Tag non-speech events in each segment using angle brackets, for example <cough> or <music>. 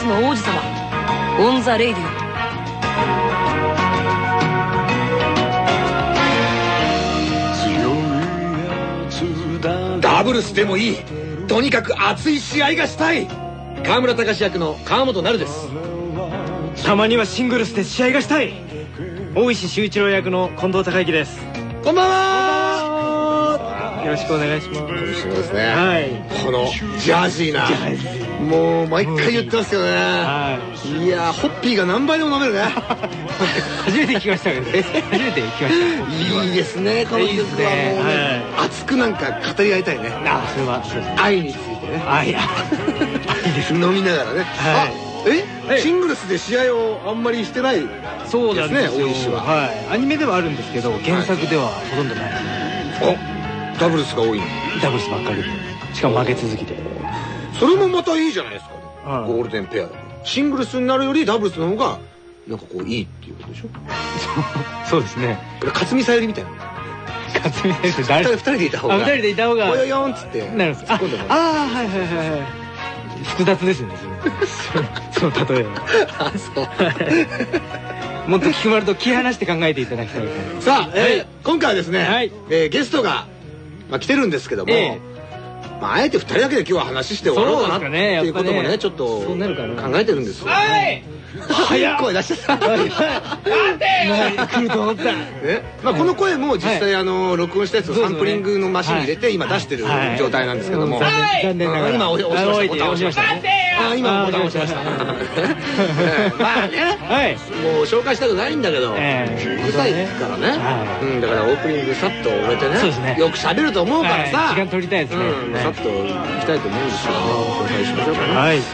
スの王子様。 On the Radio ダブルスでもいい。とにかく熱い試合がしたい。河村隆役の川本成です。たまにはシングルスで試合がしたい。大石秀一郎役の近藤孝之です。こんばんはよろしくお願いします。そうですね。はい。このジャージーな。もう毎回言ってますよね。はい。いやホッピーが何倍でも飲めるね。<laughs> 初めて聞きましたけど。初めて聞きました。いいですね。この曲はもうね。熱くなんか語り合いたいね。あ、それは。愛についてね。愛。愛です。飲みながらね。はい。え？シングルスで試合をあんまりしてないそうですね大石ははいアニメではあるんですけど原作ではほとんどないおダブルスが多いの？ダブルスばっかり。しかも負け続きでそれもまたいいじゃないですか、ゴールデンペアシングルスになるよりダブルスの方がなんかこういいっていうことでしょ？<laughs> そうですね。これ勝見さゆりみたいな。勝見さゆり誰？二人でいた方が二人でいた方が「ぽよよん」っつってなるほど。ああはいはいはいはい複雑ですね <laughs> その例えあそう。<laughs> もっと菊丸と気離して考えていただきたいさあ、え今回はですね、はえゲストがまあ、来てるんですけども、まあ、あえて2人だけで今日は話して終わろうかなっていうこともねちょっと考えてるんですよ。はい早い声出した。<laughs> 来ると思った。え、まあこの声も実際あの録音したやつをサンプリングのマシンに入れて今出してる状態なんですけども。残念ながら。今押しました。押しました。あ今ボタン押しました。まあね。はい。もう紹介したくないんだけど、うるさいからね。うん、だからオープニングさっと終えてね。よく喋ると思うからさ。時間取りたいですね。さっと行きたいと思うんですよね。紹介しましょうかね。はい。今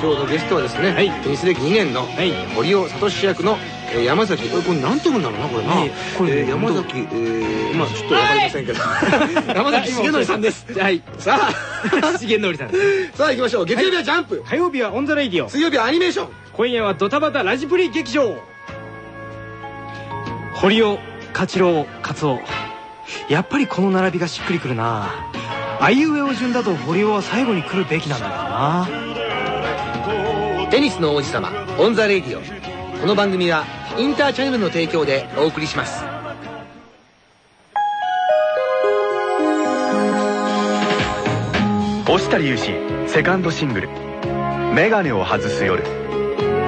日のゲストはですね、テニス歴2年の堀尾聡役の山崎これこれ何て読むんだろうなこれな、これ山崎えまあちょっとわかりませんけど。<laughs> 山崎重則さんです。<laughs> はい。さあ。<laughs> 重則さんさあ行きましょう。月曜日はジャンプ。火曜日は On the Radio。水曜日はアニメーション。今夜はドタバタラジプリ劇場。堀尾勝郎勝夫やっぱりこの並びがしっくりくるな。あいうえお順だと堀尾は最後に来るべきなんだけどな。テニスの王子様 On the Radio。この番組はインターチャネルの提供でお送りします。押田隆史セカンドシングル「メガネを外す夜」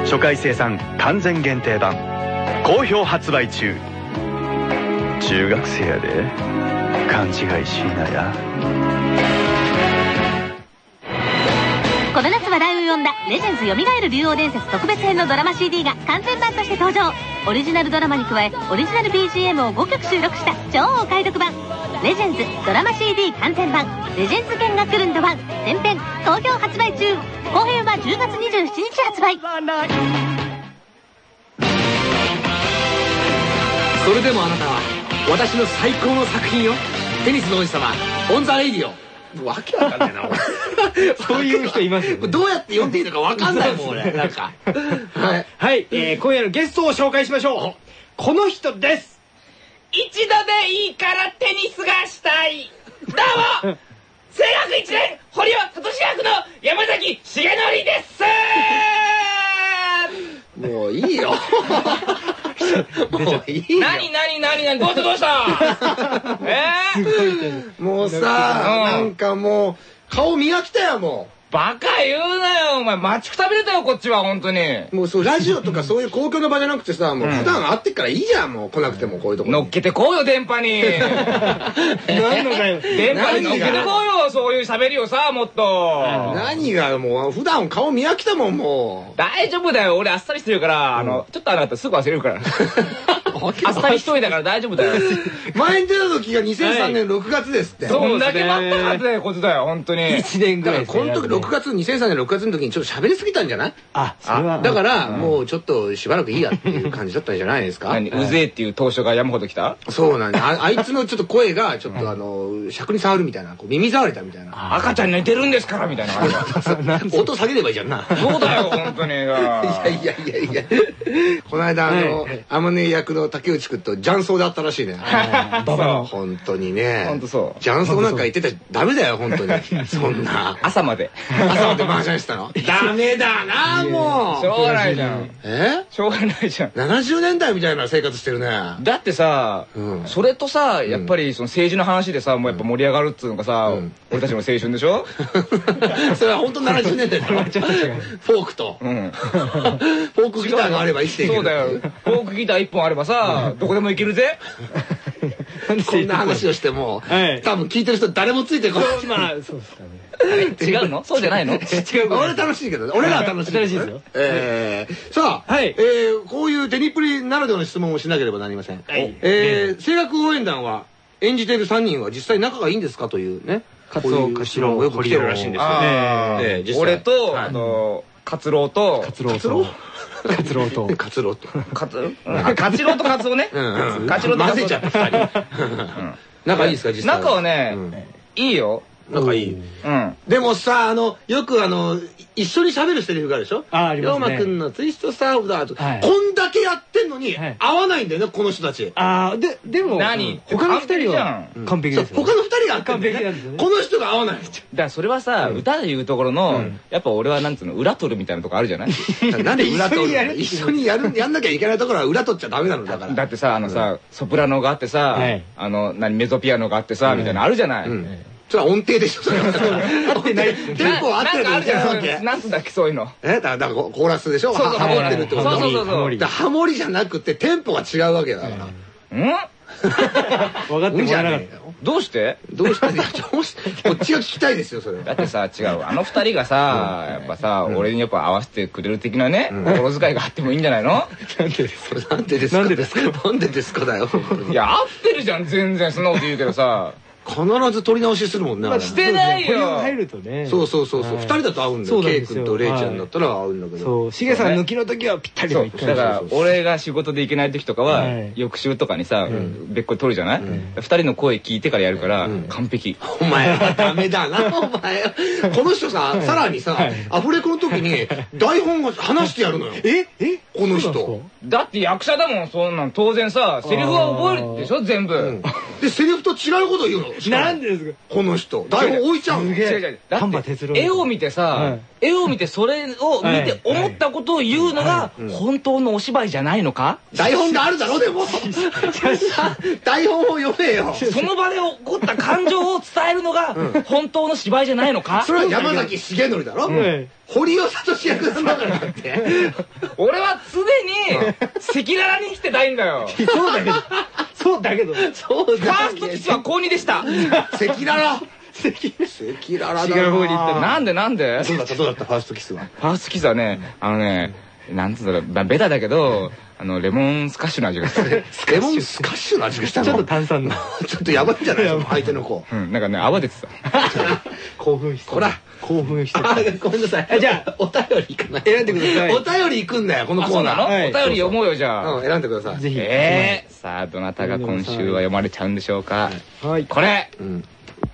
初回生産完全限定版。好評発売中。中学生やで。勘違いしいな。や呼んだ「レジェンズよみがえる竜王伝説」特別編のドラマ CD が完全版として登場。オリジナルドラマに加えオリジナル BGM を5曲収録した超お買い得版「レジェンズドラマ CD 完全版。レジェンズ見学ルンド版前編好評発売中。後編は10月27日発売。それでもあなたは私の最高の作品よ。テニスの王子様 On the Radio。わけわかんないな、<laughs> そういう人いますよ、どうやって読んでいいのかわかんないもん、<laughs> 俺。なんか。はい。はい、えー、今夜のゲストを紹介しましょう。この人です一度でいいからテニスがしたい。どうも <laughs> 声楽一年、堀尾聡役の山崎重則ですもういいよ。<laughs> もういいよ。何何何何どうしたどうした？<laughs> えー、もうさ、なんかもう、顔磨きたよ、もう。バカ言うなよお前。待ちくたびれたよこっちは本当に。もうそうラジオとかそういう公共の場じゃなくてさもう普段会ってっからいいじゃんもう来なくてもこういうとこ乗っけてこうよ電波に。<laughs> 何のかよ電波に乗っけてこうよそういう喋りをさもっと。何がもう普段顔見飽きたもんもう。大丈夫だよ俺あっさりしてるからあのちょっとあなたすぐ忘れるから <laughs> あっさり一人だから大丈夫だよ。<laughs> 前に出た時が2003年6月ですって。そんだけ待ったかってことだよ本当に。1年ぐらいこの時6月2003年6月の時にちょっと喋りすぎたんじゃない？あそれは。だからもうちょっとしばらくいいやっていう感じだったんじゃないですか？何うぜえっていう当初が山ほど来た？そうなんだ。あいつのちょっと声がちょっとあの尺に触るみたいな耳障りだみたいな。赤ちゃん寝てるんですからみたいな。<laughs> 音下げればいいじゃんな。そうだよ本当に <laughs> いやいやいやいや。この間あの天音役の竹内くんと雀荘であったらしいね。<laughs> ババの。本当にね。ほんとそう雀荘なんか行ってたらダメだよ、本当に。<laughs> そんな。朝まで。朝まで麻雀してたの？<laughs> ダメだな、もしょうがないじゃん。え？しょうがないじゃん。70年代みたいな生活してるね。だってさ、うんそれとさ、やっぱりその政治の話でさ、もうやっぱ盛り上がるっつうのがさ、うん俺たちの青春でしょ？それは本当70年代だ。フォークと。うん。フォークギターがあれば生きていける。そうだよ。フォークギター一本あればさ、<laughs> どこでもいけるぜ。<laughs> こんな話をしても、はい多分聞いてる人誰もついてこない。まあ、そうですかね。違うの？<laughs> そうじゃないの？違う俺楽しいけどね。俺らは楽しい。楽しいですよえーさあ、はいえーこういうテニプリならではの質問をしなければなりません。はいえー声楽応援団は演じている3人は実際仲がいいんですかというね。カツオこういう質問がよく来てるらしいんですよ。あーええ実際俺と、はいあの、カツロウと、カツロウと。カツロウと。カツ。カツ、ロウとカツオね。カチロウとカツオ混ぜちゃった2人。仲いいですか実際。仲はね、いいよ。仲いい。うん。でもさ、あの、よくあの、一緒に喋るセリフがあるでしょ？あありますね。龍馬くんのツイストサーブだと。こはい。んだけやってんのにはい、合わないんだよね、この人たち。ああ、で、でも、何？他の二人は完璧ですよ。他の二人が完璧なんですよね。この人が合わない。だからそれはさ、歌で言うところの、やっぱ俺はなんつうの、裏取るみたいなとこあるじゃない？<laughs> なんで裏取るの？一緒にやる一緒にやる、やんなきゃいけないところは裏取っちゃダメなのだから。だってさ、あのさ、ソプラノがあってさはい、あの、何、メゾピアノがあってさ、みたいなのあるじゃない？うんそれは音程でしょ、それは。<laughs> 合ってない。テンポ合ってるなんかあるじゃわけん。なんつうんだっけ、そういうの。えだから、コーラスでしょ？そうそうハモってるってこと？そうそうそハモリじゃなくてテンポが違うわけだから。ん分かってな。どうして？どうしたいやどうしこっちが聞きたいですよ、それ。だってさ、違う。あの二人がさ、やっぱさ、俺にやっぱ合わせてくれる的なね、心遣いがあってもいいんじゃないの？なんでですか？なんでですか？なんでですかだよ。いや、合ってるじゃん、全然。そんなこと言うけどさ。必ず取り直しするもんね。あれしてないた。よ。入るとね。そうそうそうそう。はい。二人だと合うんだよ。そうなん K ですよ。君とレイちゃんだったら合うんだけど。そう、しげさん抜きの時はぴったりだから俺が仕事で行けない時とかははい。翌週とかにさ別個で撮るじゃない？二人の声聞いてからやるから完璧。お前はダメだな、<laughs> お前。この人さ、さらにさはい、アフレコの時に台本を話してやるのよ。え？え？この人。だって役者だもんそんなん。当然さセリフは覚えるでしょ全部で、セリフと違うこと言うの？なんでですか？この人。台本置いちゃうの？違う違う。だって丹波哲郎絵を見てはさい。絵を見てそれを見て思ったことを言うのが本当のお芝居じゃないのか？台本があるだろ、でも。<laughs> 台本を読めよ。その場で起こった感情を伝えるのが本当の芝居じゃないのか？それは山崎重則だろ？ん。堀尾聡役なんだからだって。<laughs> 俺は常に赤裸々に生きてたいんだよ。そうだけど。<laughs> そうだけど。そうファーストキスは高2でした赤裸々。赤裸々だな。違う方に行ったなんでなんで？どうだった？どうだった？ファーストキスは。ファーストキスはね、あのね、なんつうんだろう、まあベタだけど、あの、レモンスカッシュの味がする。<laughs> レモンスカッシュの味がしたの？ちょっと炭酸の。ちょっとやばいんじゃない？相手の子。うん、なんかね、泡出てた。興奮して。ほら。興奮して。あ、ごめんなさい。あじゃあお便り行かない？選んでくださいお便り行くんだよ、このあ、コーナー。おはい便り読もうよ、じゃあ。うん、選んでください。ぜひ。えー、さあ、どなたが今週は読まれちゃうんでしょうか？はい。これうん。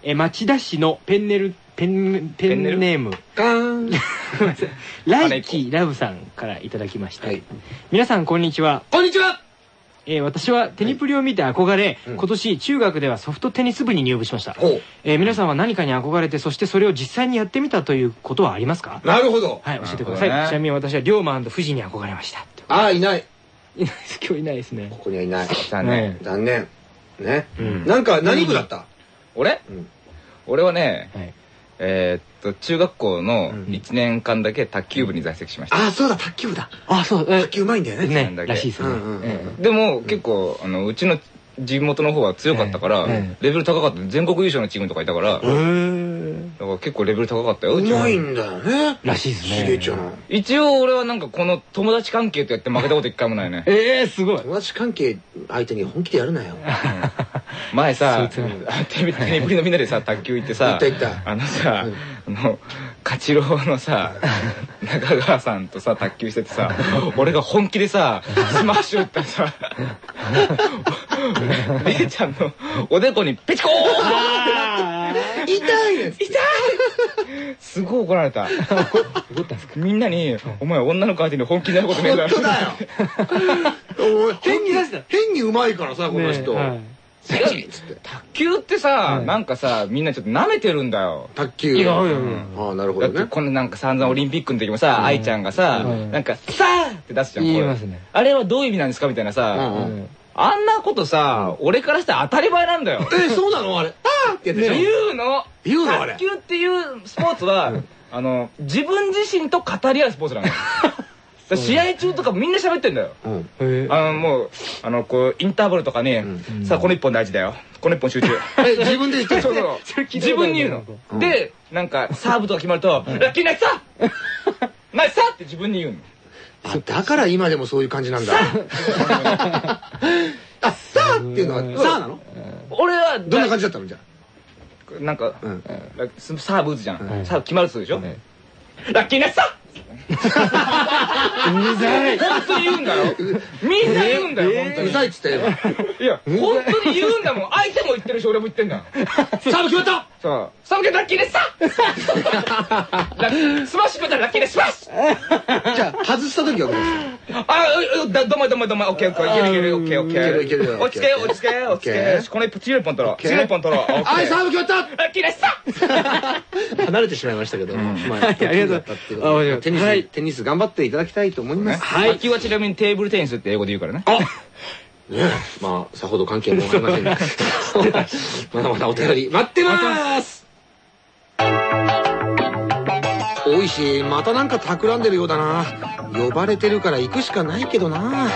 え、町田市のペンネル、ペン、ペンネーム。ガーン。ライキーラブさんからいただきました。はい。皆さんこんにちは。こんにちはえー私はテニプリを見て憧れ、うん今年中学ではソフトテニス部に入部しました。ほえー皆さんは何かに憧れて、そしてそれを実際にやってみたということはありますか？う。なるほど。はい、教えてください。ねちなみに私は龍馬富士に憧れました。ああ、いない。いないです、今日いないですねこ。こにはいない。さあね、残念。ね。うんなんか、何部だった？俺？うん俺はね、はい。えーっと、中学校のうん1年間だけ卓球部に在籍しました。ああ、そうだ、卓球部だ。あ、そう、え卓球うまいんだよね。ねだ、けらしいですね。うんうんうんえでも、結構、あの、うちの地元の方は強かったから、えレベル高かった。全国優勝のチームとかいたから、だかえへーら結構レベル高かったよ、ううちはまいんだよね。らしいですね。しげちゃん。一応俺はなんかこの友達関係とやって負けたこと一回もないね。ええすごい。友達関係相手に本気でやるなよ。前さ、テレビのみんなでさ、卓球行ってさ、行った行った。あのさ、あの、勝ち郎のさ、中川さんとさ、卓球しててさ、<laughs> 俺が本気でさ、スマッシュ打ったらさ、<laughs> れいちゃんのおでこにペチコーンあ痛い。痛い。すごい怒られた。みんなに、お前女の子相手に本気になることねえだろ。<laughs> 変にうまいからさこの人卓球ってさ、なんかさみんなちょっと舐めてるんだよ。卓球。いやああなるほどね。このなんか散々オリンピックの時もさ愛ちゃんがさなんか「さあ!」って出すじゃん言いますね。あれはどういう意味なんですかみたいなさあんなことさ俺からしたら当たり前なんだよ。えそうなの？あれ「ああ!」って言うの？言うの？あれ。卓球っていうスポーツは <laughs> あの自分自身と語り合うスポーツなのよ試合中とかみんな喋ってんだよ。あの、もう、あの、こう、インターバルとかね、さあ、この一本大事だよ。この一本集中。<laughs> 自分で言ってそうそう。自分に言うの。で、なんか、サーブとか決まると、ラッキーナイスさナイスさって自分に言うの。あ、だから今でもそういう感じなんだ。<laughs> あ、さあっていうのは、さあなの？俺は、どんな感じだったの？じゃなんか、サーブ打つじゃん。サーブ決まるっつうでしょ？ラッキーナイスさうざい。本当に言うんだよみんな言うんだよ本当に。うざいっつったよいや本当に言うんだもん。相手も言ってるし俺も言ってんだサーブ決まった！さあサーブ決ラッキーですさ！スマッシュ決まったらラッキーです。スマッシュ！じゃあ外した時はどうですかあどまどまどまオッケーオッケーいけるいけるオッケーオッケー。いける落ち着け落ち着け落ち着け。よしこの一本強いポン取ろう強いポン取ろうはいサー。ブ決まった。ラッキーです。さ <laughs> 離れてしまいましたけどまあありがとう。テニステニス頑張っていただきたいと思います。はい。卓球はちなみに table tennis って英語で言うからね。あねまあ、さほど関係もありませんが。まだまだお便り待ってます多い。し、またなんか企んでるようだな。呼ばれてるから行くしかない。けどな。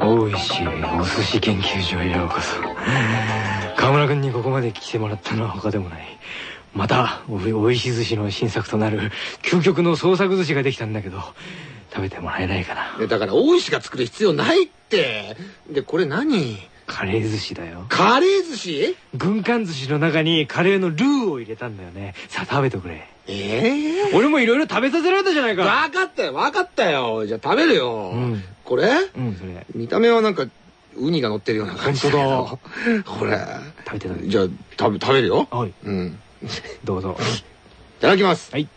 大石お寿司研究所へようこそ。河村君にここまで来てもらったのは他でもない。またおいし寿司の新作となる究極の創作寿司ができたんだけど食べてもらえないかな。だから大石が作る必要ないって。でこれ何？カレー寿司だよ。カレー寿司？軍艦寿司の中にカレーのルーを入れたんだよね。さあ食べてくれ。え？えー、俺もいろいろ食べさせられたじゃないか。分かったよ分かったよ。じゃあ食べるよ、うん、これ？うんそれ。見た目はなんかウニが乗ってるような感じだけどこれ食べて食べてじゃあ食べ食べるよはいうんどうぞ。いただきます。はい。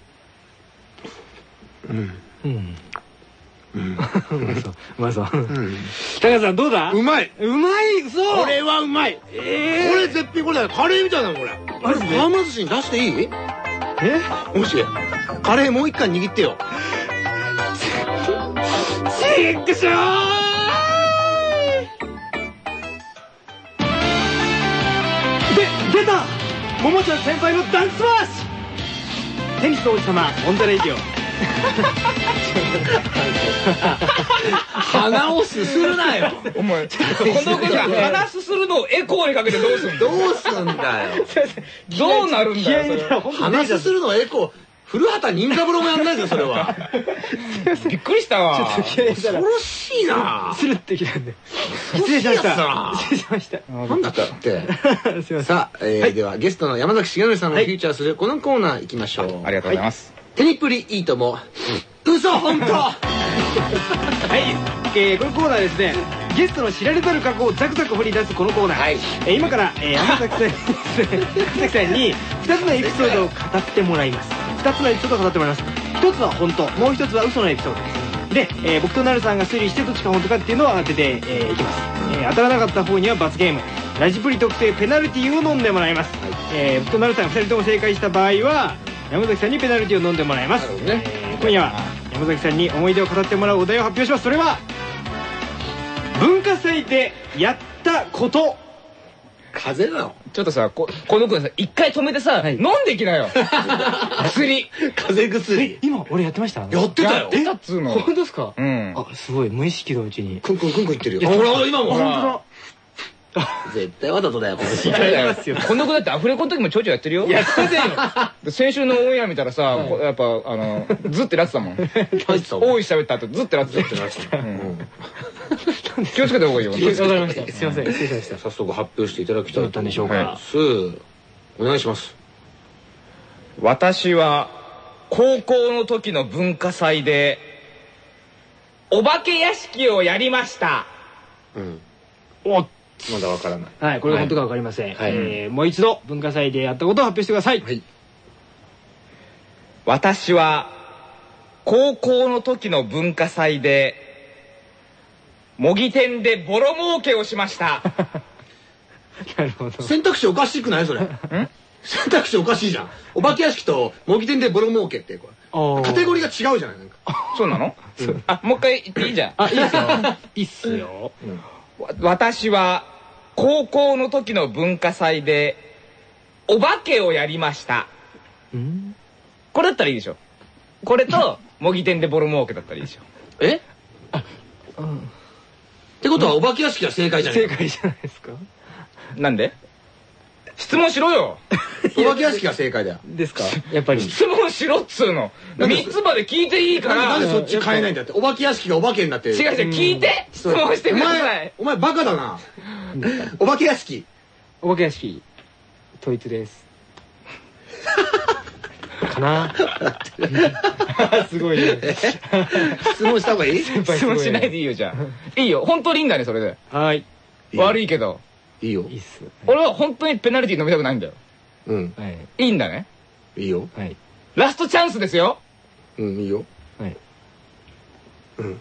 うん。うん。うん。う <laughs> まそう。うま高さんどうだ？うまい。うまい？そうこれはうまい。ええ。これ絶品これだカレーみたいなのこれ。マジで？浜寿司に出していい？え？もし、カレーもう一回握ってよ。チックショー桃ちゃん先輩のダンクスマッシュ！テニスの王子様 On the Radio。鼻をすするなよ。お前このことは鼻すするのをエコーにかけてどうすんどうすんだよ。どうなるんだよ鼻すするのエコー古畑任三郎もやんないですよそれは。<laughs> びっくりしたわ。恐ろしいな。スルってきたんで。失礼しました。失礼しました。なんだったって。<laughs> さあではゲストの山崎重則さんをフューチャーするこのコーナー行きましょう。ありがとうございます。テニプリいいとも嘘本当。<laughs> はい、えー、このコーナーですねゲストの知られざる過去をザクザク掘り出すこのコーナー、はい、えー、今から、えー、山崎さん山崎さんに2つのエピソードを語ってもらいます2つのエピソードを語ってもらいます。1つは本当もう1つは嘘のエピソード。ですで、えー、僕となるさんが推理してどっちが本当かっていうのを当ててい、えー、きます、えー、当たらなかった方には罰ゲーム。ラジプリ特製ペナルティーを飲んでもらいます、はい、えー、僕となるさん2人とも正解した場合は山崎さんにペナルティーを飲んでもらいます、ね。えー、今夜は山崎さんに思い出を語ってもらうお題を発表します。それは文化祭でやったこと。風邪なの？ちょっとさここの子さ一回止めてさ、飲んでいきなよ。<laughs> 薬。風邪薬。今俺やってました？やってたよ。やってたっつうの。本当ですか？うん。あすごい無意識のうちに。くんくんくんくん言ってるよ。ほら今も本当だ <laughs> 絶対わざとだよ、このやりますよ。この子だってアフレコの時もちょいちょいやってるよ。やってませんよ。<laughs> 先週のオンエア見たらさ、やっぱ、あの、ずってなってたもん。大い喋った後、ずってなってた。気をつけた方がいいよ。わかりました。すいません、失礼しました。早速発表していただきたいと思います。お願いします。私は、高校の時の文化祭で、お化け屋敷をやりました。うん。おっまだわからない。はい、これが本当かわかりません。はい、えー、もう一度文化祭でやったことを発表してください。はい。私は、高校の時の文化祭で、模擬店でボロ儲けをしました。<laughs> なるほど。選択肢おかしくないそれ？選択肢おかしいじゃん。お化け屋敷と模擬店でボロ儲けってこれ。カテゴリーが違うじゃないなんか。そうなの？あもう一回言っていいじゃん。あいいっすよ。いいっすよ私は高校の時の文化祭でお化けをやりました。これだったらいいでしょ。これと <laughs> 模擬店でボロ儲けだったらいいでしょ。え？ってことはお化け屋敷は正解じゃない正解じゃないですか。なんで？質問しろよ。<laughs> お化け屋敷は正解だよ。ですか？<laughs> やっぱり。質問しろっつうの。3つまで聞いていいから。なんでそっち変えないんだって。お化け屋敷がお化けになって違う違う聞いて。質問してください。お前バカだな。お化け屋敷。お化け屋敷。統一です。<laughs> かな。すごいね。質問した方がいい？質問しないでいいよじゃあ。いいよ。本当にいいんだねそれで。はい。悪いけどいいよ。いいっす。俺は本当にペナルティー飲みたくないんだよ。うん。はい。いいんだね。いいよ。はい。ラストチャンスですよ。うんいいよ。はい。うん。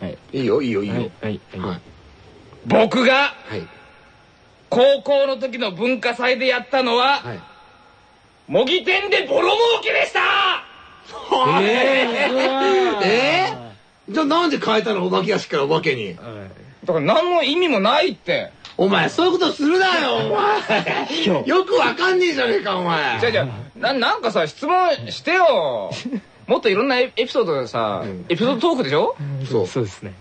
はい。いいよいいよいいよ。はいはいはい。僕がはい。高校の時の文化祭でやったのははい。模擬店でボロ儲けでした。えー？えー？じゃあなんで変えたの？お化け屋敷からお化けに。だから何の意味もないってお前、そういうことするなよ、お前。よくわかんねえじゃねえか、お前。じゃじゃな、なんかさ、質問してよ。<laughs> もっといろんなエピソードでさ、エピソードトークでしょ、う、そう。そうですね。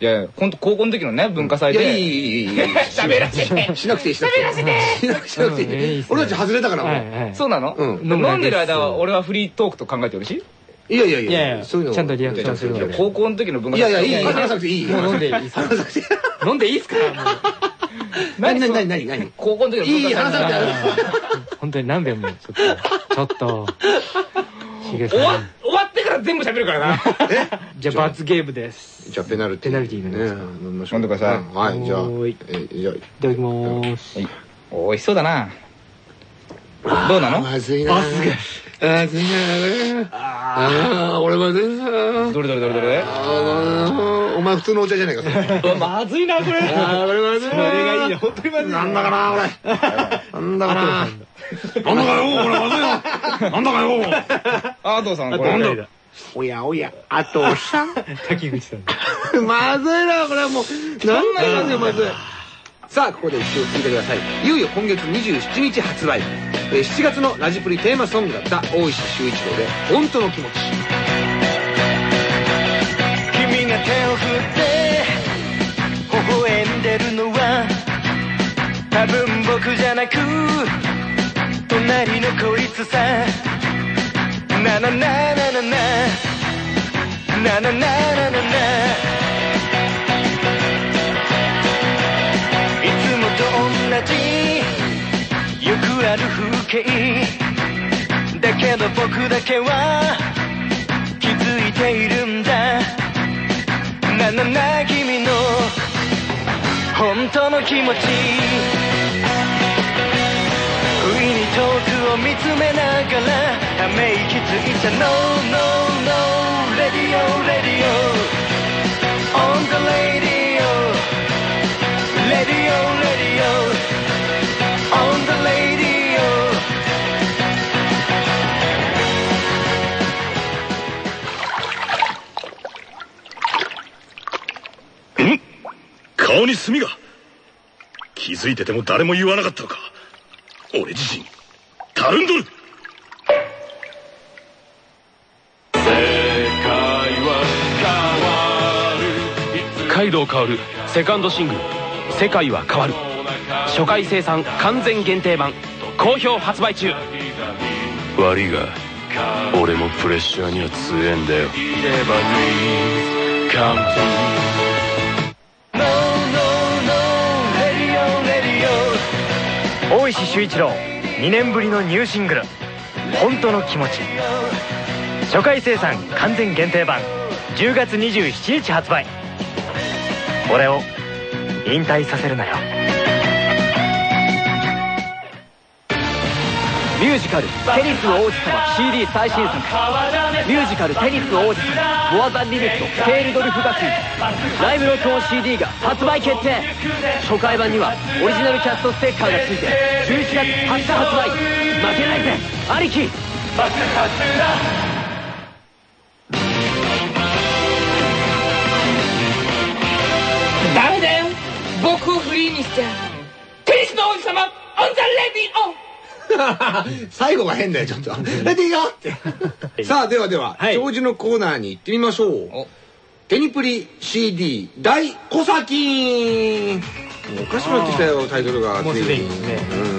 いやいや、高校の時のね、文化祭で。いい、いい、いい、喋らせて。しなくていい、しなくていい。しなくてしなくていい。俺たち外れたから、もう。そうなの？飲んでる間は、俺はフリートークと考えてよしいいやいやいいやいややそういうの。ちゃんとリアクションするので。高校の時の文化い祭やいやいい話さ話なくていい。もう飲んでいい飲んでいいっすか？何何何何？何高校の時のいい文化祭話さなくて本当に何遍もちょっとちょっと終わん。終わってから全部喋るからな。<laughs> じゃあ罰ゲームです。じゃあペナルティ。ペナルティーね飲んでください。うんはいじゃあじゃあ。いただきまーす。はい。おいしそうだな。どうなの？まずいな。あすげえ。まずいなああ俺まずいなどれどれどれ？どれお前普通のお茶じゃないかまずいなこれ。あー俺まずいそれがいいね本当にまずいなんだかな俺。なんだかな。なんだかよ俺まずいななんだかよ。あどうさんこなんれだ？おやおやあとさん。滝口さん。<laughs> まずいなこれはもう。なんなよまずいさあここで一応聞いてください。いよいよ今月27日発売。えー7月のラジプリテーマソングだった。大石修一郎で「本当の気持ち」君が手を振って微笑んでるのは多分僕じゃなく隣のこいつさ。なななななな。なななななな。い景だけど僕だけは気づいているんだ。ななな君の本当の気持ち。不意に遠くを見つめながらため息ついちゃ No no no Radio Radio. On the radio. Radio Radio. 顔に墨が。気づいてても誰も言わなかったのか。俺自身たるんどる。カイドウ薫セカンドシングル「世界は変わる」初回生産完全限定版。好評発売中。悪いが俺もプレッシャーには強えんだよ大石修一郎2年ぶりのニューシングル「本当の気持ち」初回生産完全限定版10月27日発売。俺を引退させるなよ。ミュージカル「テニス王子様」CD 最新作。ミュージカル「テニス王子様」モアザンリミットスケールドルフ学院ライブ録音 CD が発売決定。初回版にはオリジナルキャストステッカーがついて11月20日発売。負けないぜ兄貴ダメだよ。僕をフリーにしてテニスの王子様 On the レディオン。<laughs> 最後が変だよ、ちょっと。 ready go って。さあ、ではでは、長寿のコーナーに行ってみましょう。テニプリ CD 大小崎おかしくなってきたよ、タイトルが。もうすでにね。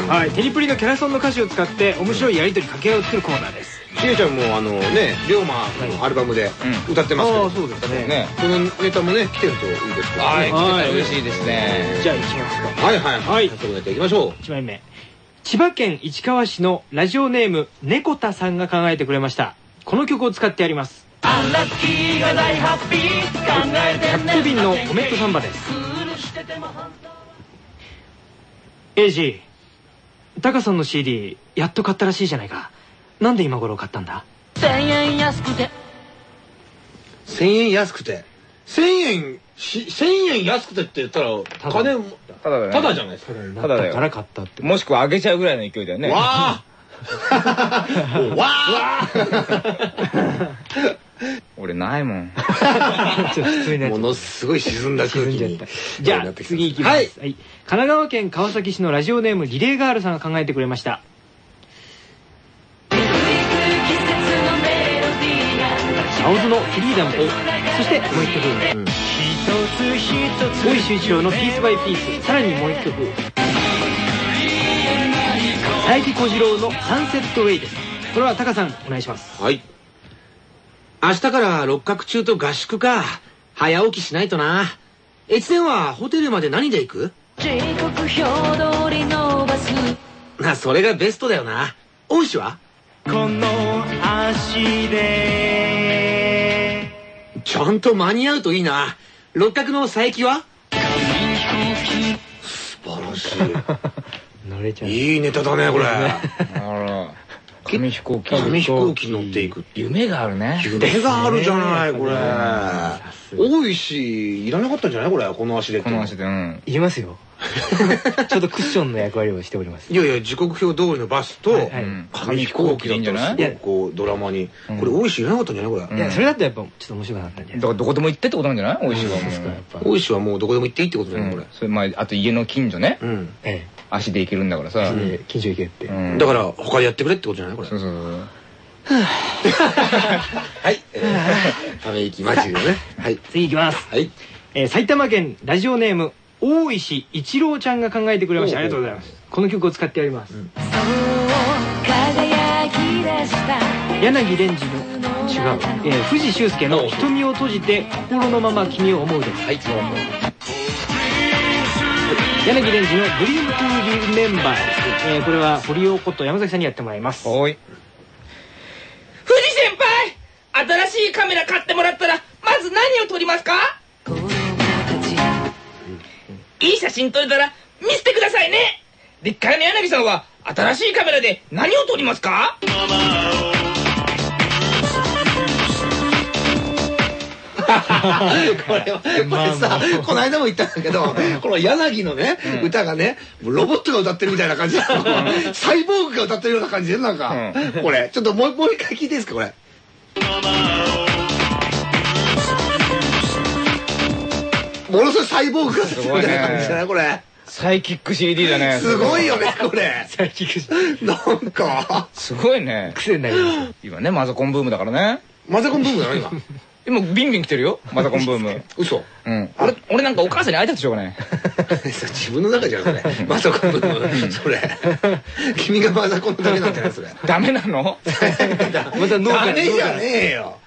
はい、テニプリのキャラソンの歌詞を使って面白いやりとり掛け合いを作るコーナーです。しげちゃんもあのね、龍馬のアルバムで歌ってますけど。ああ、そうですね。ねこのネタもね、来てるといいですけどね。はい来てたら嬉しいですねじゃあ行きますか。はいはいはい早速ネタいきましょう。1枚目。千葉県市川市のラジオネーム、猫田さんが考えてくれました。この曲を使ってやります。100便のコメットサンバです。エイジ、タカさんの CD、やっと買ったらしいじゃないか。なんで今頃買ったんだ？1000円安くて1000円安くて。1000円、し1000円安くてって言ったら、金、ただだよただじゃないですか。ただだよ。から買ったって。もしくは上げちゃうぐらいの勢いだよね。わあ。<laughs> わあ。俺ないもん。<laughs> ちょっと普通になものすごい沈んだ空気に。じゃあ次いきます、はい、神奈川県川崎市のラジオネームリレーガールさんが考えてくれました。青ズのフリーダムですそしてもう一曲、大石修一郎の「ピースバイピース」さらにもう一曲佐伯小次郎の「サンセットウェイ」ですこれはタカさんお願いしますはい。明日から六角中と合宿か。早起きしないとな。越前はホテルまで何で行く？時刻表通りのバスな、それがベストだよな。大石は？この足でちゃんと間に合うといいな。六角の佐伯は？素晴らし乗れちゃうい。<laughs> いいネタだね、これ。紙飛行機紙飛行機乗っていく。夢があるね夢があるじゃない、これ。大石、いらなかったんじゃないこれ、この足でって。この足でうんいりますよ <laughs> ちょっとクッションの役割をしております。いやいや、時刻表通りのバスと、はいはい。紙飛行機だったらすごくこう、ドラマに。これ、大石いらなかったんじゃない？これ。いやそれだとやっぱちょっと面白くなったんじゃない？だからどこでも行ってってことなんじゃない？美味しいわもう大石はもうどこでも行っていいってことだよね、これ。それまああと家の近所ね。うん。え足で行けるんだからさ。え近所行けって。うん。だから、他でやってくれってことじゃない？これ。そうそうそうはい。えーため息マジでね。はい。次いきます。はい。えー埼玉県ラジオネーム大石一郎ちゃんが考えてくれました。ありがとうございます。この曲を使ってやります。輝き出した。柳蓮司の違う、えー藤修介の「瞳を閉じて心のまま君を思う」です。はい。柳蓮司の「ドリームトゥリメンバー」です、えーこれは堀尾こと山崎さんにやってもらいます。おい。藤先輩新しいカメラ買ってもらったらまず何を撮りますか？いい写真撮れたら見せてくださいね。でっかいの柳さんは新しいカメラで何を撮りますか？<laughs> これは、これさ、この間も言ったんだけど、この柳のね、歌がね、ロボットが歌ってるみたいな感じ。サイボーグが歌ってるような感じで、なんか、これ、ちょっともうもう一回聞いていいですか、これ？ものすごいサイボーグが歌ってるみたいな感じじゃないこれ。サイキック CD だねすごいよね、これ。サイキックなんか。すごいね癖になります今ねマザコンブームだからねマザコンブームだよ、今。今ビンビン来てるよマザコンブーム <laughs> 嘘。うん俺俺なんかお母さんに会いたくてしょうがない自分の中じゃん、それ。マザコンブーム。それ。君がマザコンのだけなんじゃないそれ。ダメなの？<laughs> また農家ダメじゃねえよ。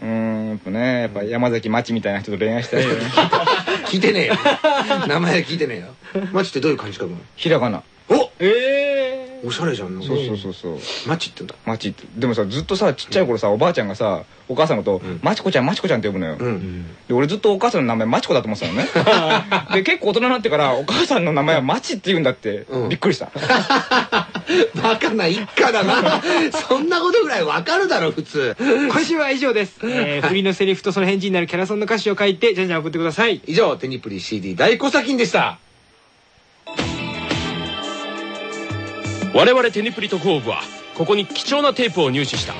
うーんやっぱねやっぱ山崎町みたいな人と恋愛したいよね <laughs> 聞いてねえよ。名前聞いてねえよ。マジってどういう感じかも。ひらがなおえおしゃれじゃんそうそうそうそう。マチって言うんだ。マチ。ってでもさずっとさちっちゃい頃さおばあちゃんがさお母さんのこと「マチコちゃんマチコちゃん」って呼ぶのよ。で俺ずっとお母さんの名前マチコだと思ってたのね。<laughs> で結構大人になってからお母さんの名前はマチって言うんだって。びっくりした。<laughs> バカな一家だな。そんなことぐらいわかるだろ普通。今週は以上です、えー、振りのセリフとその返事になるキャラソンの歌詞を書いてじゃんじゃん送ってください。以上テニプリ CD 大コサキンでした我々テニプリ特報部はここに貴重なテープを入手した。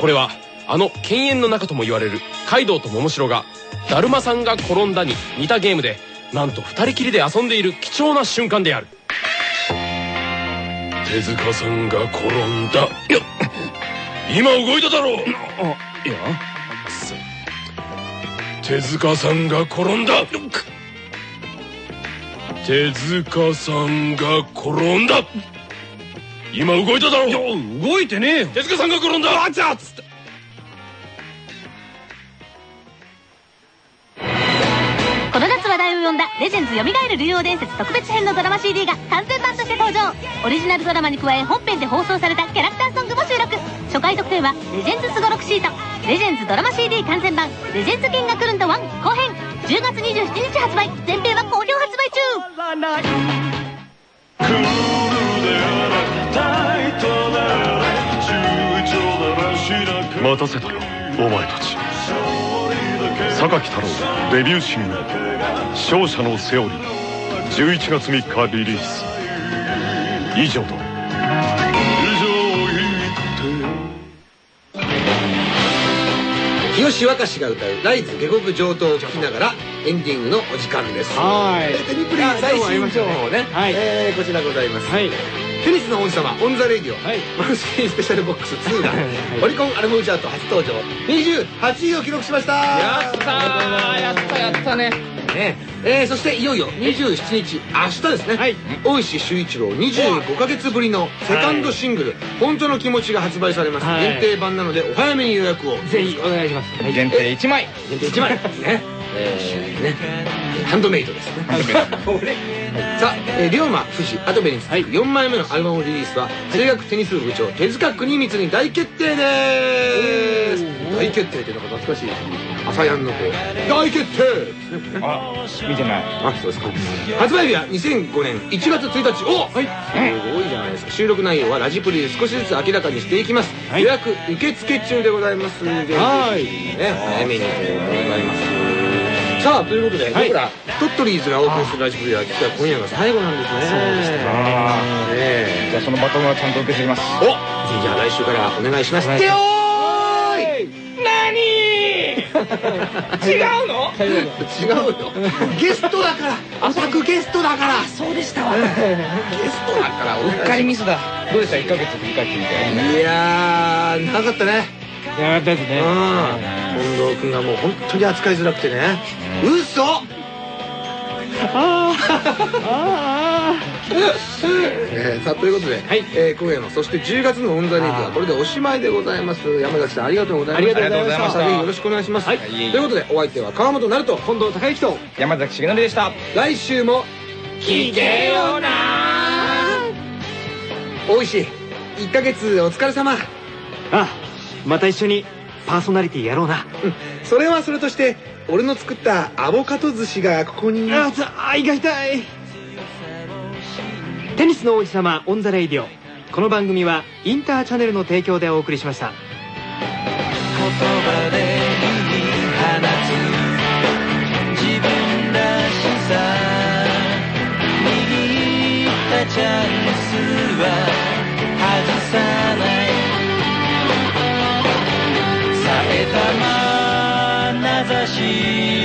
これはあの犬猿の中とも言われるカイドウと桃城が「だるまさんが転んだ」に似たゲームでなんと二人きりで遊んでいる貴重な瞬間である。手塚さんが転んだ。いや今動いただろう。あいや手塚さんが転んだ手塚さんが転んだ今動いただろう。いや動いてねえよ。手塚さんが転んだ。あちゃっつって。この夏話題を呼んだ「レジェンズ蘇る竜王伝説」特別編のドラマ CD が完全版として登場。オリジナルドラマに加え本編で放送されたキャラクターソングも収録。初回特典はレジェンズすごろくシート。レジェンズドラマ CD 完全版「レジェンズ剣が来るんだ1」後編。10月27日発売。全編は好評発売中待たせたよお前たち。榊太郎デビューシングル「勝者のセオリー」11月3日リリース。以上だ日吉若が歌う「 Rise 下克上等」を聴きながらエンディングのお時間です。はい。テニプリ最新情報ねはい。えーこちらございます。はいテニスの王子様 On the Radio、マルシースペシャルボックス2が <laughs> オリコンアルバムチャート初登場。28位を記録しました。やったー。やったやったね。ね。えーそしていよいよ27日明日ですね、大石秀一郎25か月ぶりのセカンドシングル「本当の気持ち」が発売されます、はい。限定版なのでお早めに予約を。ぜひお願いします。限定1枚。限定1枚。ね。えーね。ハンドメイドですね <laughs> さあ、えー、龍馬富士アドベに続く4枚目のアルバムリリースは声楽テニス部部長手塚国光に大決定です。大決定っていうのが懐かしい。朝やんの大決定。ですねあ見てない。あそうですか。発売日は2005年1月1日。おはい。すごいじゃないですか。収録内容はラジプリで少しずつ明らかにしていきます、予約受付中でございます。はい。ね早めにでございますさあということで、僕らトットリーズがオープンするラジプリは実は今夜が最後なんですね。そうですねねじゃあそのバトンはちゃんと受け継ぎます。おじゃあ来週からお願いします。ってよーい。何？違うの？違うよゲストだから。オタクゲストだから。そうでしたわ。ゲストだからおうっかりミスだ。どうでした？1ヶ月振り返ってみて。いやー長かったねやかったですね。うん。近藤君がもう本当に扱いづらくてね。嘘！ああえーさあということで、えー今夜のそして10月の On the Radio はこれでおしまいでございます。山崎さんありがとうございました。ありがとうございました。よろしくお願いします、ということでお相手は川本成と近藤孝之と山崎樹範でした。来週も聞けよな。大石1ヶ月お疲れ様。あまた一緒にパーソナリティやろうな、うん、それはそれとして俺の作ったアボカド寿司がここに。ああいが痛い。テニスの王子様 On the Radio。この番組はインターチャネルの提供でお送りしました。言葉で言い放つ自分らしさ。握ったチャン得た眼差し